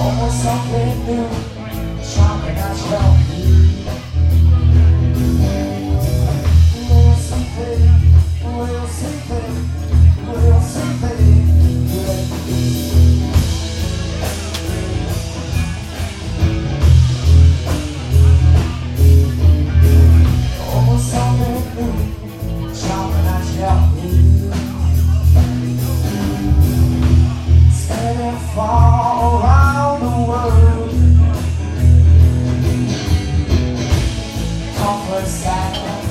Almost something new, something that's dançar.